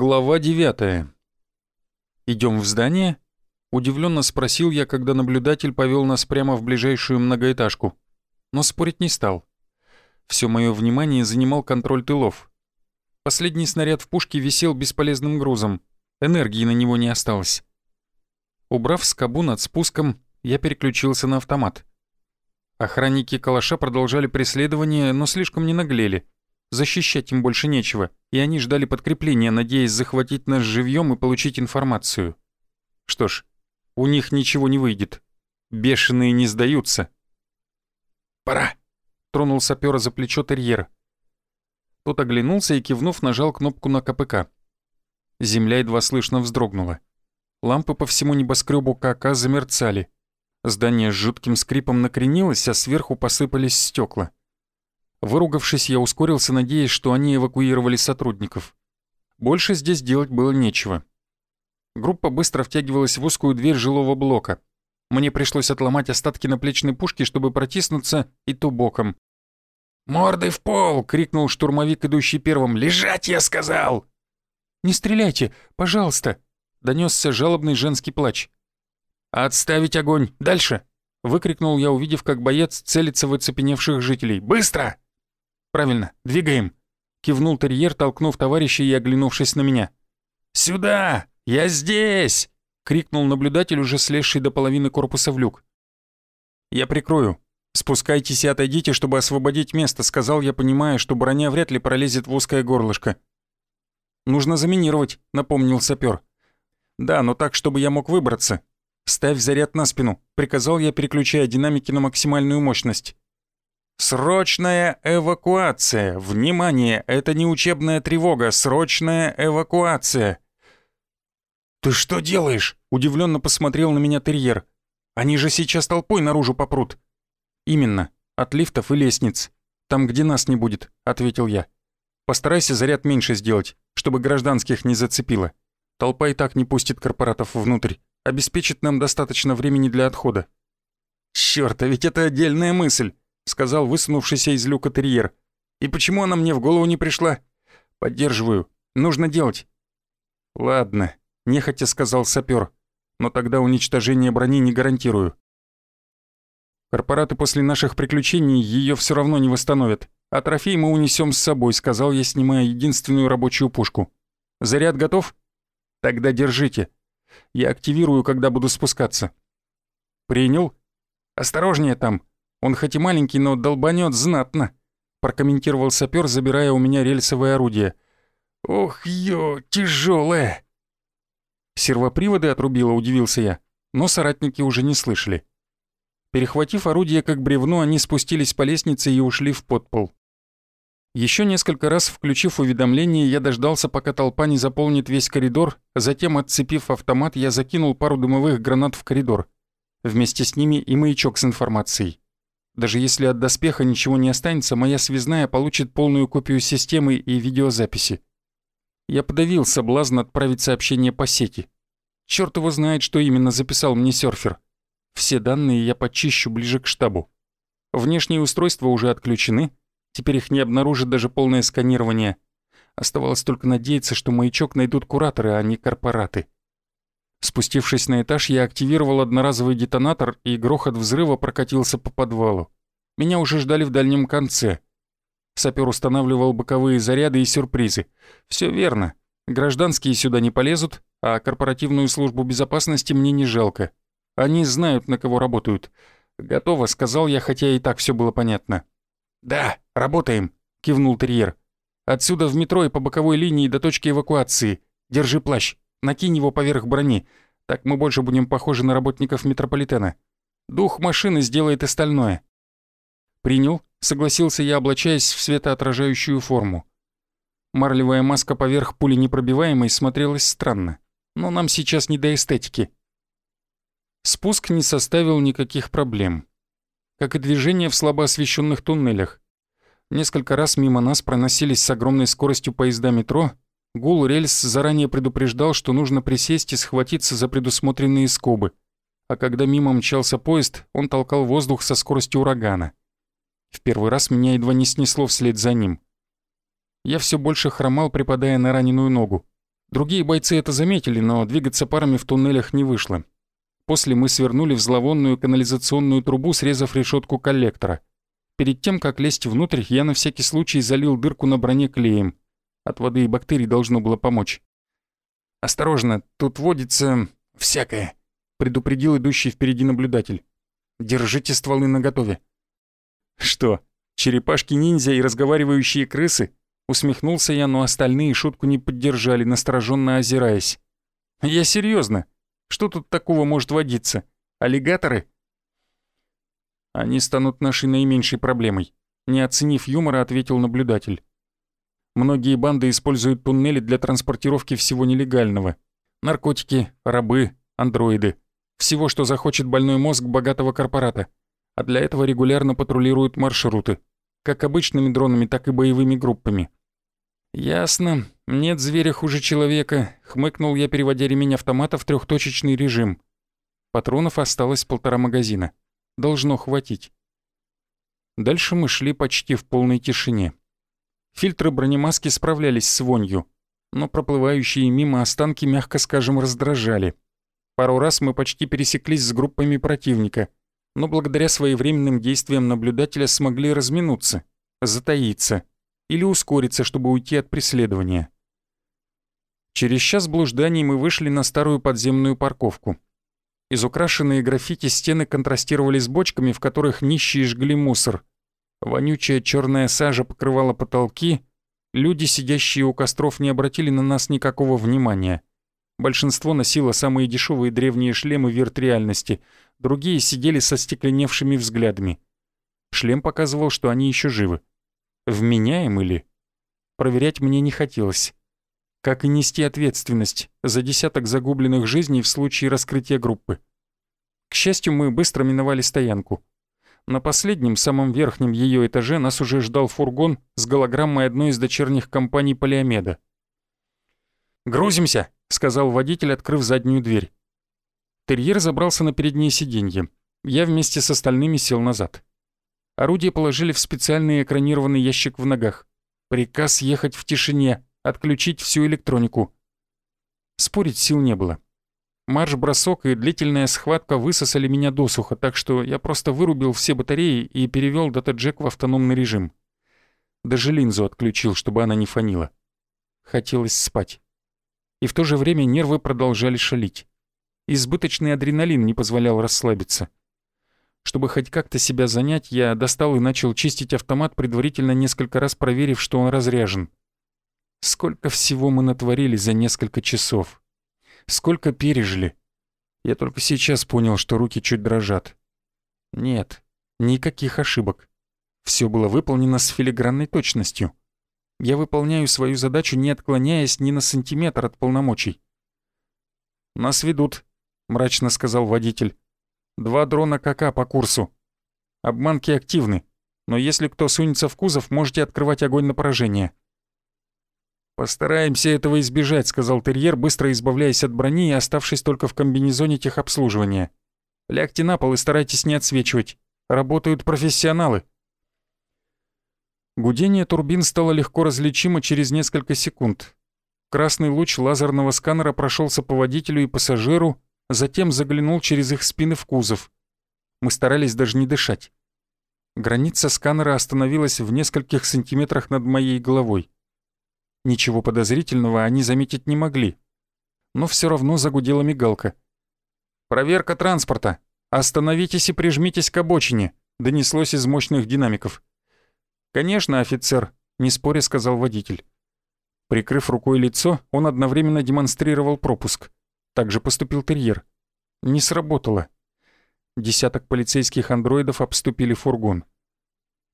Глава 9. Идем в здание? Удивленно спросил я, когда наблюдатель повел нас прямо в ближайшую многоэтажку. Но спорить не стал. Все мое внимание занимал контроль тылов. Последний снаряд в пушке висел бесполезным грузом. Энергии на него не осталось. Убрав скобу над спуском, я переключился на автомат. Охранники калаша продолжали преследование, но слишком не наглели. Защищать им больше нечего, и они ждали подкрепления, надеясь захватить нас живьем и получить информацию. Что ж, у них ничего не выйдет. Бешеные не сдаются. «Пора!» — тронул сапёра за плечо терьера. Тот оглянулся и, кивнув, нажал кнопку на КПК. Земля едва слышно вздрогнула. Лампы по всему небоскребу КК замерцали. Здание с жутким скрипом накренилось, а сверху посыпались стекла. Выругавшись, я ускорился, надеясь, что они эвакуировали сотрудников. Больше здесь делать было нечего. Группа быстро втягивалась в узкую дверь жилого блока. Мне пришлось отломать остатки наплечной пушки, чтобы протиснуться, и то боком. «Мордой в пол!» — крикнул штурмовик, идущий первым. «Лежать, я сказал!» «Не стреляйте, пожалуйста!» — донесся жалобный женский плач. «Отставить огонь! Дальше!» — выкрикнул я, увидев, как боец целится в оцепеневших жителей. «Быстро!» «Правильно, двигаем!» — кивнул терьер, толкнув товарища и оглянувшись на меня. «Сюда! Я здесь!» — крикнул наблюдатель, уже слезший до половины корпуса в люк. «Я прикрою. Спускайтесь и отойдите, чтобы освободить место», — сказал я, понимая, что броня вряд ли пролезет в узкое горлышко. «Нужно заминировать», — напомнил сапер. «Да, но так, чтобы я мог выбраться. Ставь заряд на спину», — приказал я, переключая динамики на максимальную мощность. «Срочная эвакуация! Внимание! Это не учебная тревога! Срочная эвакуация!» «Ты что делаешь?» — удивленно посмотрел на меня терьер. «Они же сейчас толпой наружу попрут». «Именно. От лифтов и лестниц. Там, где нас не будет», — ответил я. «Постарайся заряд меньше сделать, чтобы гражданских не зацепило. Толпа и так не пустит корпоратов внутрь. Обеспечит нам достаточно времени для отхода». «Чёрт, а ведь это отдельная мысль!» Сказал высунувшийся из люка терьер. «И почему она мне в голову не пришла?» «Поддерживаю. Нужно делать». «Ладно», — нехотя сказал сапер. «Но тогда уничтожение брони не гарантирую». «Корпораты после наших приключений ее все равно не восстановят, а трофей мы унесем с собой», — сказал я, снимая единственную рабочую пушку. «Заряд готов?» «Тогда держите. Я активирую, когда буду спускаться». «Принял?» «Осторожнее там», он хоть и маленький, но долбанет знатно», — прокомментировал сапер, забирая у меня рельсовое орудие. «Ох, ё, тяжелое. Сервоприводы отрубило, удивился я, но соратники уже не слышали. Перехватив орудие как бревно, они спустились по лестнице и ушли в подпол. Еще несколько раз включив уведомление, я дождался, пока толпа не заполнит весь коридор, затем, отцепив автомат, я закинул пару дымовых гранат в коридор. Вместе с ними и маячок с информацией. Даже если от доспеха ничего не останется, моя связная получит полную копию системы и видеозаписи. Я подавил соблазн отправить сообщение по сети. Черт его знает, что именно записал мне серфер. Все данные я почищу ближе к штабу. Внешние устройства уже отключены, теперь их не обнаружит даже полное сканирование. Оставалось только надеяться, что маячок найдут кураторы, а не корпораты. Спустившись на этаж, я активировал одноразовый детонатор, и грохот взрыва прокатился по подвалу. Меня уже ждали в дальнем конце. Сапер устанавливал боковые заряды и сюрпризы. Все верно. Гражданские сюда не полезут, а корпоративную службу безопасности мне не жалко. Они знают, на кого работают. «Готово», — сказал я, хотя и так все было понятно. «Да, работаем», — кивнул терьер. «Отсюда в метро и по боковой линии до точки эвакуации. Держи плащ». Накинь его поверх брони. Так мы больше будем похожи на работников метрополитена. Дух машины сделает остальное». «Принял», — согласился я, облачаясь в светоотражающую форму. Марлевая маска поверх пули непробиваемой смотрелась странно, но нам сейчас не до эстетики. Спуск не составил никаких проблем. Как и движение в слабо освещенных туннелях. Несколько раз мимо нас проносились с огромной скоростью поезда метро, Гул рельс заранее предупреждал, что нужно присесть и схватиться за предусмотренные скобы. А когда мимо мчался поезд, он толкал воздух со скоростью урагана. В первый раз меня едва не снесло вслед за ним. Я все больше хромал, припадая на раненую ногу. Другие бойцы это заметили, но двигаться парами в туннелях не вышло. После мы свернули в зловонную канализационную трубу, срезав решетку коллектора. Перед тем, как лезть внутрь, я на всякий случай залил дырку на броне клеем. От воды и бактерий должно было помочь. «Осторожно, тут водится всякое», — предупредил идущий впереди наблюдатель. «Держите стволы наготове». «Что, черепашки-ниндзя и разговаривающие крысы?» Усмехнулся я, но остальные шутку не поддержали, настороженно озираясь. «Я серьезно. Что тут такого может водиться? Аллигаторы?» «Они станут нашей наименьшей проблемой», — не оценив юмора, ответил наблюдатель. «Многие банды используют туннели для транспортировки всего нелегального. Наркотики, рабы, андроиды. Всего, что захочет больной мозг богатого корпората. А для этого регулярно патрулируют маршруты. Как обычными дронами, так и боевыми группами. «Ясно. Нет зверя хуже человека», — хмыкнул я, переводя ремень автомата в трехточечный режим. Патронов осталось полтора магазина. Должно хватить. Дальше мы шли почти в полной тишине. Фильтры бронемаски справлялись с вонью, но проплывающие мимо останки, мягко скажем, раздражали. Пару раз мы почти пересеклись с группами противника, но благодаря своевременным действиям наблюдателя смогли разминуться, затаиться — или ускориться, чтобы уйти от преследования. Через час блужданий мы вышли на старую подземную парковку. Изукрашенные граффити стены контрастировали с бочками, в которых нищие жгли мусор. Вонючая черная сажа покрывала потолки. Люди, сидящие у костров, не обратили на нас никакого внимания. Большинство носило самые дешевые древние шлемы виртреальности, другие сидели со стекленевшими взглядами. Шлем показывал, что они еще живы. Вменяемы ли? Проверять мне не хотелось. Как и нести ответственность за десяток загубленных жизней в случае раскрытия группы. К счастью, мы быстро миновали стоянку. На последнем, самом верхнем ее этаже нас уже ждал фургон с голограммой одной из дочерних компаний Полиомеда. «Грузимся!» — сказал водитель, открыв заднюю дверь. Терьер забрался на переднее сиденье. Я вместе с остальными сел назад. Орудие положили в специальный экранированный ящик в ногах. Приказ ехать в тишине, отключить всю электронику. Спорить сил не было. Марш-бросок и длительная схватка высосали меня досуха, так что я просто вырубил все батареи и перевел дата-джек в автономный режим. Даже линзу отключил, чтобы она не фонила. Хотелось спать. И в то же время нервы продолжали шалить. Избыточный адреналин не позволял расслабиться. Чтобы хоть как-то себя занять, я достал и начал чистить автомат, предварительно несколько раз проверив, что он разряжен. Сколько всего мы натворили за несколько часов. Сколько пережили. Я только сейчас понял, что руки чуть дрожат. Нет, никаких ошибок. Все было выполнено с филигранной точностью. Я выполняю свою задачу, не отклоняясь ни на сантиметр от полномочий. «Нас ведут», — мрачно сказал водитель. Два дрона КК по курсу. Обманки активны, но если кто сунется в кузов, можете открывать огонь на поражение». «Постараемся этого избежать», — сказал терьер, быстро избавляясь от брони и оставшись только в комбинезоне техобслуживания. «Лягте на пол и старайтесь не отсвечивать. Работают профессионалы». Гудение турбин стало легко различимо через несколько секунд. Красный луч лазерного сканера прошелся по водителю и пассажиру, затем заглянул через их спины в кузов. Мы старались даже не дышать. Граница сканера остановилась в нескольких сантиметрах над моей головой. Ничего подозрительного они заметить не могли. Но все равно загудела мигалка. «Проверка транспорта! Остановитесь и прижмитесь к обочине!» донеслось из мощных динамиков. «Конечно, офицер», — не споря сказал водитель. Прикрыв рукой лицо, он одновременно демонстрировал пропуск. Так же поступил терьер. Не сработало. Десяток полицейских андроидов обступили фургон.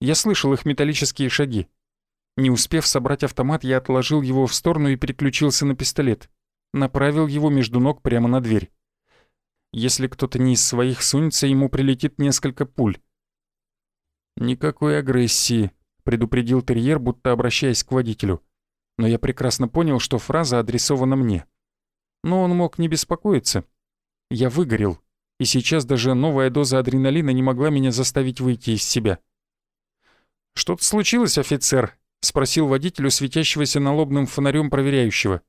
Я слышал их металлические шаги. Не успев собрать автомат, я отложил его в сторону и переключился на пистолет. Направил его между ног прямо на дверь. Если кто-то не из своих сунется, ему прилетит несколько пуль. «Никакой агрессии», — предупредил терьер, будто обращаясь к водителю. Но я прекрасно понял, что фраза адресована мне но он мог не беспокоиться. Я выгорел, и сейчас даже новая доза адреналина не могла меня заставить выйти из себя. «Что-то случилось, офицер?» — спросил водителю, светящегося налобным фонарем проверяющего.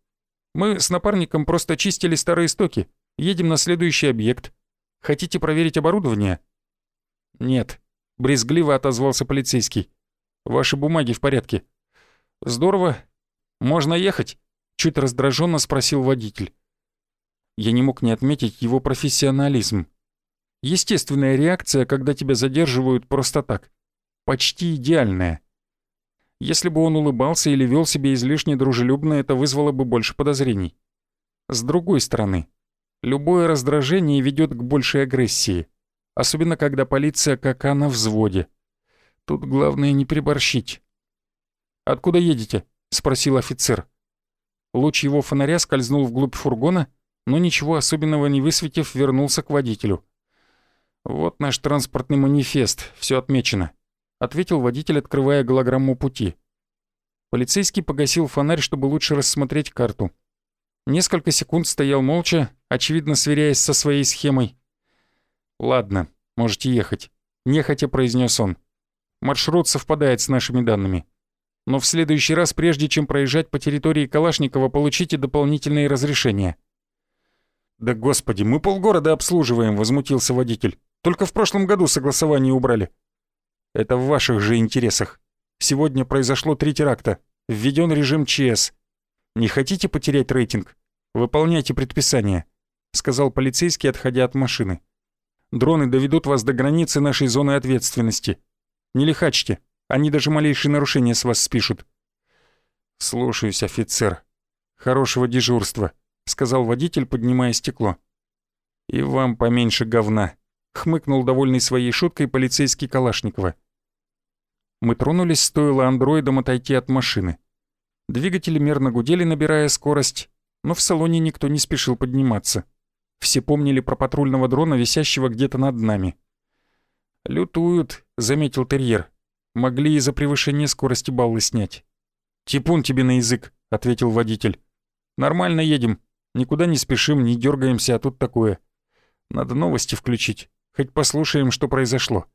Мы с напарником просто чистили старые стоки. Едем на следующий объект. Хотите проверить оборудование?» «Нет», — брезгливо отозвался полицейский. «Ваши бумаги в порядке». «Здорово. Можно ехать?» — чуть раздраженно спросил водитель. Я не мог не отметить его профессионализм. Естественная реакция, когда тебя задерживают просто так. Почти идеальная. Если бы он улыбался или вел себя излишне дружелюбно, это вызвало бы больше подозрений. С другой стороны, любое раздражение ведет к большей агрессии, особенно когда полиция как на взводе. Тут главное не приборщить. «Откуда едете?» — спросил офицер. Луч его фонаря скользнул вглубь фургона, но ничего особенного не высветив, вернулся к водителю. «Вот наш транспортный манифест, все отмечено», — ответил водитель, открывая голограмму пути. Полицейский погасил фонарь, чтобы лучше рассмотреть карту. Несколько секунд стоял молча, очевидно сверяясь со своей схемой. «Ладно, можете ехать», — нехотя произнес он. «Маршрут совпадает с нашими данными. Но в следующий раз, прежде чем проезжать по территории Калашникова, получите дополнительные разрешения». «Да господи, мы полгорода обслуживаем», — возмутился водитель. «Только в прошлом году согласование убрали». «Это в ваших же интересах. Сегодня произошло три теракта. Введен режим ЧС. Не хотите потерять рейтинг? Выполняйте предписания», — сказал полицейский, отходя от машины. «Дроны доведут вас до границы нашей зоны ответственности. Не лихачьте, они даже малейшие нарушения с вас спишут». «Слушаюсь, офицер. Хорошего дежурства», — сказал водитель, поднимая стекло. «И вам поменьше говна», — хмыкнул довольный своей шуткой полицейский Калашникова. Мы тронулись, стоило андроидам отойти от машины. Двигатели мерно гудели, набирая скорость, но в салоне никто не спешил подниматься. Все помнили про патрульного дрона, висящего где-то над нами. «Лютуют», — заметил терьер. «Могли из-за превышения скорости баллы снять». «Типун тебе на язык», — ответил водитель. «Нормально едем. Никуда не спешим, не дергаемся, а тут такое. Надо новости включить, хоть послушаем, что произошло».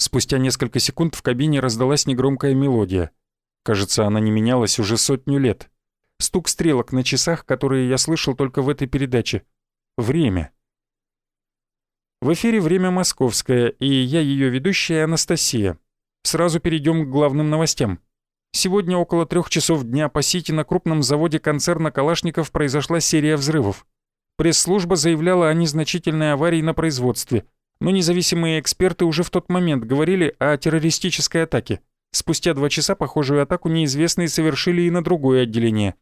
Спустя несколько секунд в кабине раздалась негромкая мелодия. Кажется, она не менялась уже сотню лет. Стук стрелок на часах, которые я слышал только в этой передаче. Время. В эфире «Время московское», и я ее ведущая Анастасия. Сразу перейдем к главным новостям. Сегодня около трех часов дня по Сити на крупном заводе концерна «Калашников» произошла серия взрывов. Пресс-служба заявляла о незначительной аварии на производстве, но независимые эксперты уже в тот момент говорили о террористической атаке. Спустя два часа похожую атаку неизвестные совершили и на другое отделение.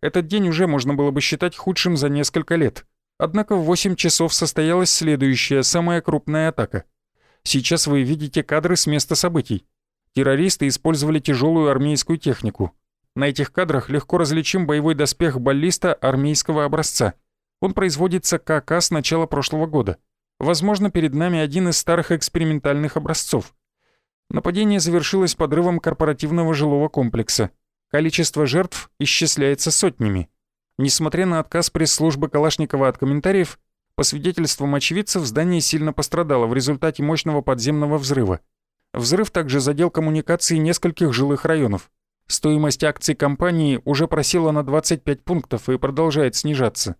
Этот день уже можно было бы считать худшим за несколько лет. Однако в 8 часов состоялась следующая, самая крупная атака. Сейчас вы видите кадры с места событий. Террористы использовали тяжелую армейскую технику. На этих кадрах легко различим боевой доспех баллиста армейского образца. Он производится КК с начала прошлого года. Возможно, перед нами один из старых экспериментальных образцов. Нападение завершилось подрывом корпоративного жилого комплекса. Количество жертв исчисляется сотнями. Несмотря на отказ пресс-службы Калашникова от комментариев, по свидетельствам очевидцев, здание сильно пострадало в результате мощного подземного взрыва. Взрыв также задел коммуникации нескольких жилых районов. Стоимость акций компании уже просела на 25 пунктов и продолжает снижаться.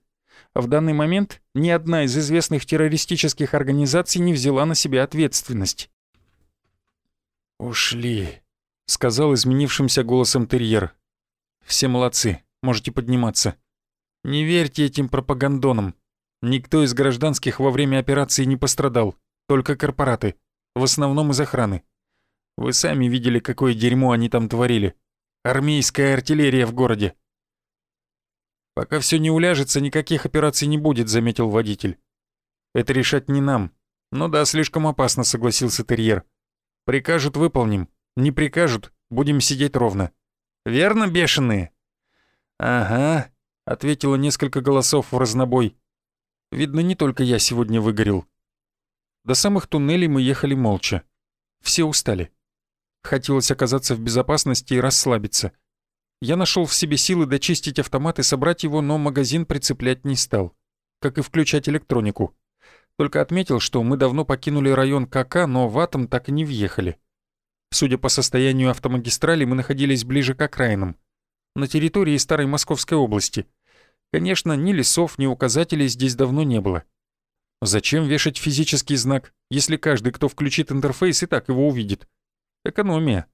В данный момент ни одна из известных террористических организаций не взяла на себя ответственность. «Ушли», — сказал изменившимся голосом терьер. «Все молодцы, можете подниматься. Не верьте этим пропагандонам. Никто из гражданских во время операции не пострадал, только корпораты в основном из охраны. Вы сами видели, какое дерьмо они там творили. Армейская артиллерия в городе. «Пока все не уляжется, никаких операций не будет», — заметил водитель. «Это решать не нам. Ну да, слишком опасно», — согласился терьер. «Прикажут — выполним. Не прикажут — будем сидеть ровно. Верно, бешеные?» «Ага», — ответило несколько голосов в разнобой. «Видно, не только я сегодня выгорел. До самых туннелей мы ехали молча. Все устали. Хотелось оказаться в безопасности и расслабиться. Я нашел в себе силы дочистить автомат и собрать его, но магазин прицеплять не стал. Как и включать электронику. Только отметил, что мы давно покинули район КК, но в Атом так и не въехали. Судя по состоянию автомагистрали, мы находились ближе к окраинам. на территории Старой Московской области. Конечно, ни лесов, ни указателей здесь давно не было. Зачем вешать физический знак, если каждый, кто включит интерфейс, и так его увидит? Экономия.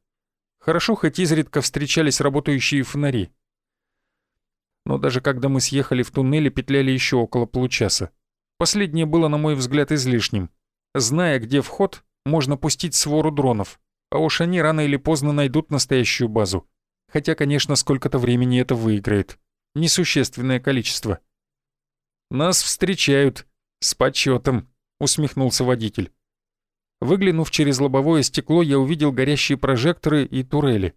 Хорошо, хоть изредка встречались работающие фонари. Но даже когда мы съехали в туннеле, петляли еще около получаса. Последнее было, на мой взгляд, излишним. Зная, где вход, можно пустить свору дронов, а уж они рано или поздно найдут настоящую базу. Хотя, конечно, сколько-то времени это выиграет. Несущественное количество. «Нас встречают. С почетом», — усмехнулся водитель. Выглянув через лобовое стекло, я увидел горящие прожекторы и турели.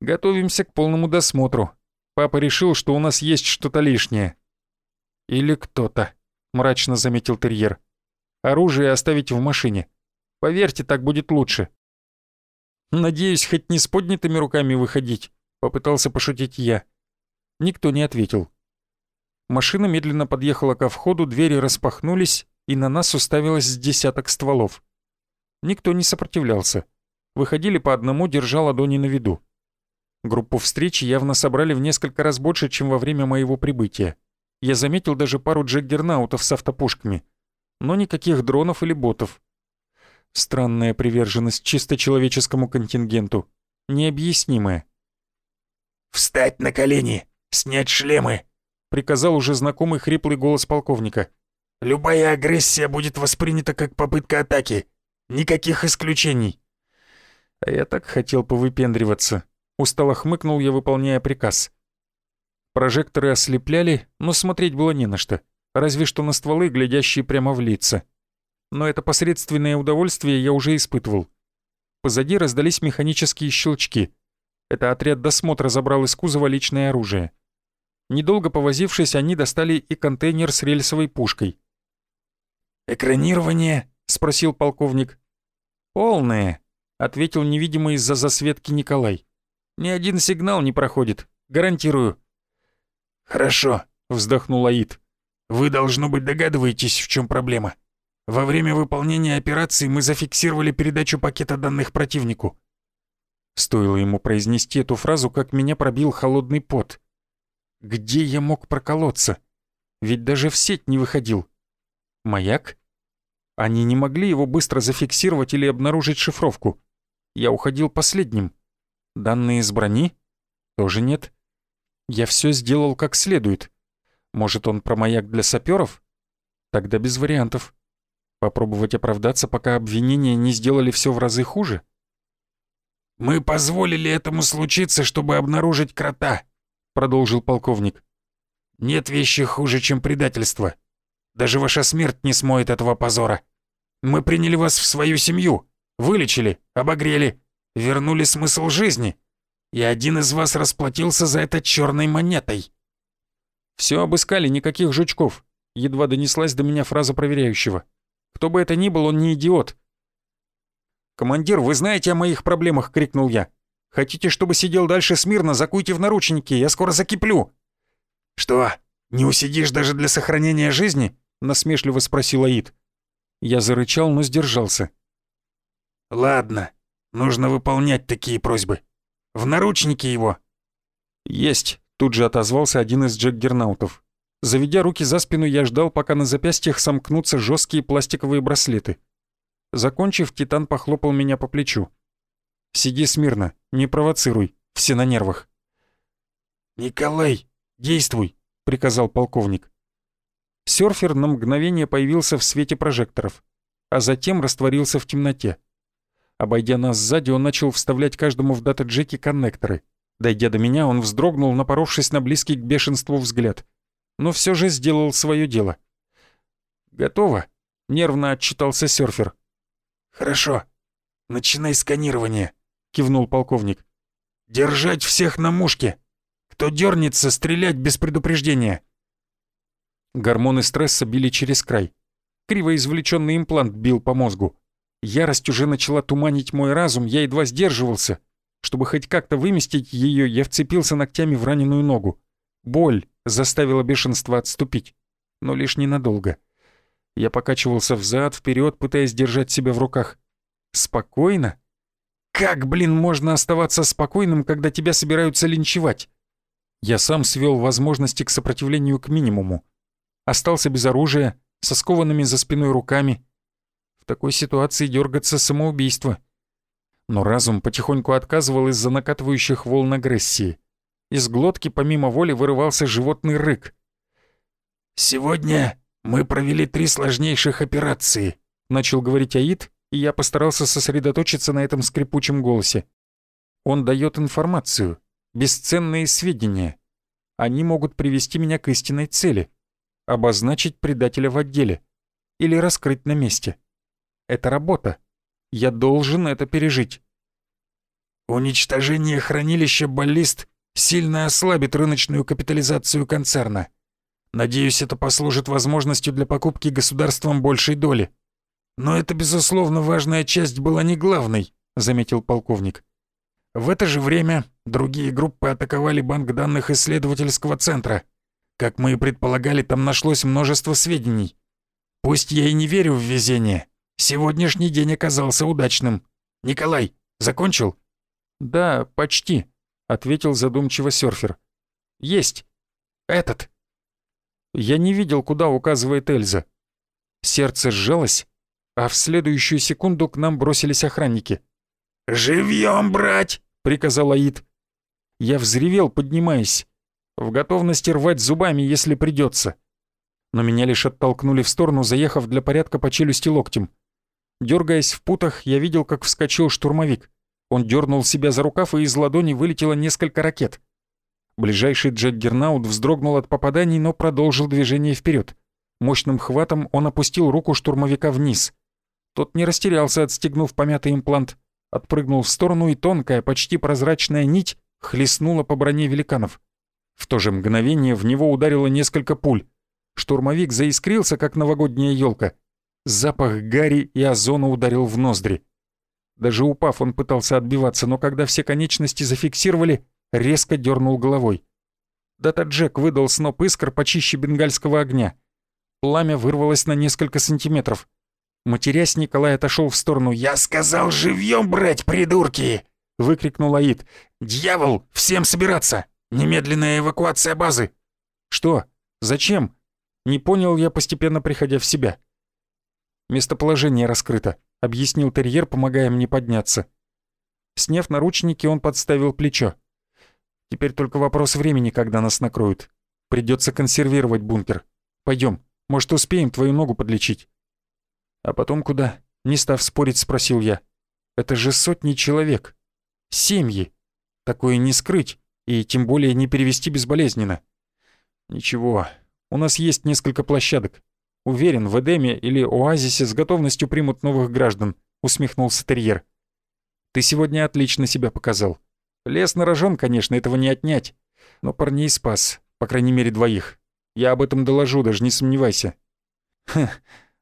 «Готовимся к полному досмотру. Папа решил, что у нас есть что-то лишнее». «Или кто-то», — мрачно заметил терьер. «Оружие оставить в машине. Поверьте, так будет лучше». «Надеюсь, хоть не с поднятыми руками выходить», — попытался пошутить я. Никто не ответил. Машина медленно подъехала ко входу, двери распахнулись, и на нас уставилось с десяток стволов. Никто не сопротивлялся. Выходили по одному, держа ладони на виду. Группу встречи явно собрали в несколько раз больше, чем во время моего прибытия. Я заметил даже пару джеггернаутов с автопушками. Но никаких дронов или ботов. Странная приверженность чисто человеческому контингенту. Необъяснимая. «Встать на колени! Снять шлемы!» — приказал уже знакомый хриплый голос полковника. «Любая агрессия будет воспринята как попытка атаки. Никаких исключений». А я так хотел повыпендриваться. Устало хмыкнул я, выполняя приказ. Прожекторы ослепляли, но смотреть было не на что. Разве что на стволы, глядящие прямо в лица но это посредственное удовольствие я уже испытывал. Позади раздались механические щелчки. Это отряд досмотра забрал из кузова личное оружие. Недолго повозившись, они достали и контейнер с рельсовой пушкой. «Экранирование?» — спросил полковник. «Полное», — ответил невидимый из-за засветки Николай. «Ни один сигнал не проходит, гарантирую». «Хорошо», — вздохнул Аид. «Вы, должно быть, догадываетесь, в чем проблема. Во время выполнения операции мы зафиксировали передачу пакета данных противнику». Стоило ему произнести эту фразу, как меня пробил холодный пот. Где я мог проколоться? Ведь даже в сеть не выходил. Маяк? Они не могли его быстро зафиксировать или обнаружить шифровку. Я уходил последним. Данные из брони? Тоже нет. Я все сделал как следует. Может, он про маяк для саперов? Тогда без вариантов. Попробовать оправдаться, пока обвинения не сделали все в разы хуже? «Мы позволили этому случиться, чтобы обнаружить крота», — продолжил полковник. «Нет вещи хуже, чем предательство. Даже ваша смерть не смоет этого позора. Мы приняли вас в свою семью, вылечили, обогрели, вернули смысл жизни, и один из вас расплатился за это черной монетой». Все обыскали, никаких жучков», — едва донеслась до меня фраза проверяющего. Кто бы это ни был, он не идиот. «Командир, вы знаете о моих проблемах!» — крикнул я. «Хотите, чтобы сидел дальше смирно? Закуйте в наручники, я скоро закиплю!» «Что, не усидишь даже для сохранения жизни?» — насмешливо спросил Аид. Я зарычал, но сдержался. «Ладно, нужно выполнять такие просьбы. В наручники его!» «Есть!» — тут же отозвался один из джекгернаутов. Заведя руки за спину, я ждал, пока на запястьях сомкнутся жесткие пластиковые браслеты. Закончив, Титан похлопал меня по плечу. «Сиди смирно, не провоцируй, все на нервах». «Николай, действуй!» — приказал полковник. Сёрфер на мгновение появился в свете прожекторов, а затем растворился в темноте. Обойдя нас сзади, он начал вставлять каждому в дата-джеки коннекторы. Дойдя до меня, он вздрогнул, напоровшись на близкий к бешенству взгляд но все же сделал свое дело. «Готово», — нервно отчитался серфер. «Хорошо. Начинай сканирование», — кивнул полковник. «Держать всех на мушке. Кто дернется, стрелять без предупреждения». Гормоны стресса били через край. Криво извлеченный имплант бил по мозгу. Ярость уже начала туманить мой разум, я едва сдерживался. Чтобы хоть как-то выместить ее, я вцепился ногтями в раненую ногу. Боль заставила бешенство отступить, но лишь ненадолго. Я покачивался взад, вперед, пытаясь держать себя в руках. Спокойно? Как, блин, можно оставаться спокойным, когда тебя собираются линчевать? Я сам свел возможности к сопротивлению к минимуму. Остался без оружия, со скованными за спиной руками. В такой ситуации дергаться самоубийство. Но разум потихоньку отказывал из-за накатывающих волн агрессии. Из глотки помимо воли вырывался животный рык. «Сегодня мы провели три сложнейших операции», — начал говорить Аид, и я постарался сосредоточиться на этом скрипучем голосе. Он дает информацию, бесценные сведения. Они могут привести меня к истинной цели — обозначить предателя в отделе или раскрыть на месте. Это работа. Я должен это пережить. Уничтожение хранилища баллист сильно ослабит рыночную капитализацию концерна. Надеюсь, это послужит возможностью для покупки государством большей доли. Но это, безусловно, важная часть была не главной, заметил полковник. В это же время другие группы атаковали банк данных исследовательского центра. Как мы и предполагали, там нашлось множество сведений. Пусть я и не верю в везение, сегодняшний день оказался удачным. Николай, закончил? Да, почти, ответил задумчиво серфер. Есть. Этот. Я не видел, куда указывает Эльза. Сердце сжалось, а в следующую секунду к нам бросились охранники. «Живьем брать!» — приказал Аид. Я взревел, поднимаясь, в готовности рвать зубами, если придется. Но меня лишь оттолкнули в сторону, заехав для порядка по челюсти локтем. Дергаясь в путах, я видел, как вскочил штурмовик. Он дернул себя за рукав, и из ладони вылетело несколько ракет. Ближайший Джаггернаут вздрогнул от попаданий, но продолжил движение вперед. Мощным хватом он опустил руку штурмовика вниз. Тот не растерялся, отстегнув помятый имплант, отпрыгнул в сторону, и тонкая, почти прозрачная нить хлестнула по броне великанов. В то же мгновение в него ударило несколько пуль. Штурмовик заискрился, как новогодняя елка. Запах гари и озона ударил в ноздри. Даже упав, он пытался отбиваться, но когда все конечности зафиксировали, резко дернул головой. Дата Джек выдал сноп искр почище бенгальского огня. Пламя вырвалось на несколько сантиметров. Матерясь, Николай отошел в сторону. «Я сказал, живьем брать, придурки!» — выкрикнул Аид. «Дьявол! Всем собираться! Немедленная эвакуация базы!» «Что? Зачем?» Не понял я, постепенно приходя в себя. «Местоположение раскрыто», — объяснил терьер, помогая мне подняться. Сняв наручники, он подставил плечо. Теперь только вопрос времени, когда нас накроют. Придется консервировать бункер. Пойдем, может, успеем твою ногу подлечить?» «А потом куда?» — не став спорить, спросил я. «Это же сотни человек. Семьи. Такое не скрыть, и тем более не перевести безболезненно». «Ничего, у нас есть несколько площадок. Уверен, в Эдеме или Оазисе с готовностью примут новых граждан», — усмехнулся терьер. «Ты сегодня отлично себя показал. Лес на рожон, конечно, этого не отнять. Но парней спас, по крайней мере двоих. Я об этом доложу, даже не сомневайся». «Хм,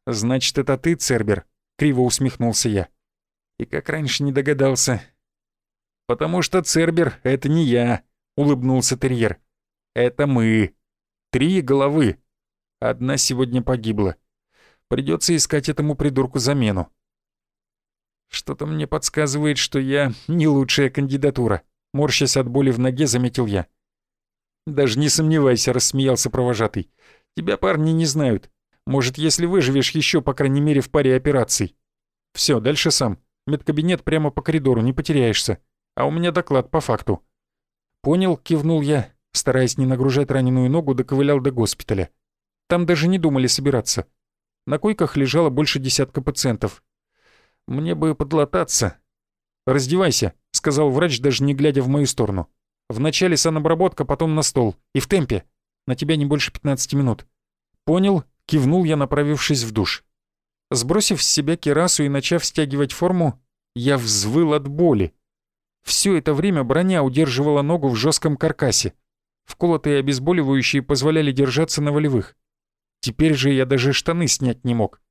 значит, это ты, Цербер?» — криво усмехнулся я. «И как раньше не догадался». «Потому что Цербер — это не я», — улыбнулся терьер. «Это мы. Три головы. Одна сегодня погибла. Придется искать этому придурку замену». «Что-то мне подсказывает, что я не лучшая кандидатура», Морщась от боли в ноге, заметил я. «Даже не сомневайся», — рассмеялся провожатый. «Тебя парни не знают. Может, если выживешь еще, по крайней мере, в паре операций. Все, дальше сам. Медкабинет прямо по коридору, не потеряешься. А у меня доклад по факту». «Понял», — кивнул я, стараясь не нагружать раненую ногу, доковылял до госпиталя. Там даже не думали собираться. На койках лежало больше десятка пациентов. Мне бы подлататься. «Раздевайся», — сказал врач, даже не глядя в мою сторону. «Вначале санобработка, потом на стол. И в темпе. На тебя не больше 15 минут». «Понял», — кивнул я, направившись в душ. Сбросив с себя кирасу и начав стягивать форму, я взвыл от боли. Все это время броня удерживала ногу в жестком каркасе. Вколотые обезболивающие позволяли держаться на волевых. Теперь же я даже штаны снять не мог.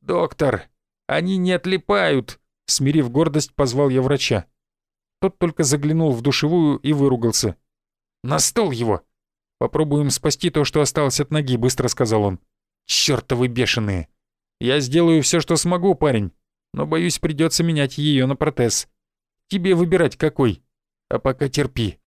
«Доктор, они не отлипают!» Смирив гордость, позвал я врача. Тот только заглянул в душевую и выругался. «На стол его!» «Попробуем спасти то, что осталось от ноги», — быстро сказал он. «Чёртовы бешеные! Я сделаю все, что смогу, парень, но, боюсь, придется менять ее на протез. Тебе выбирать какой. А пока терпи.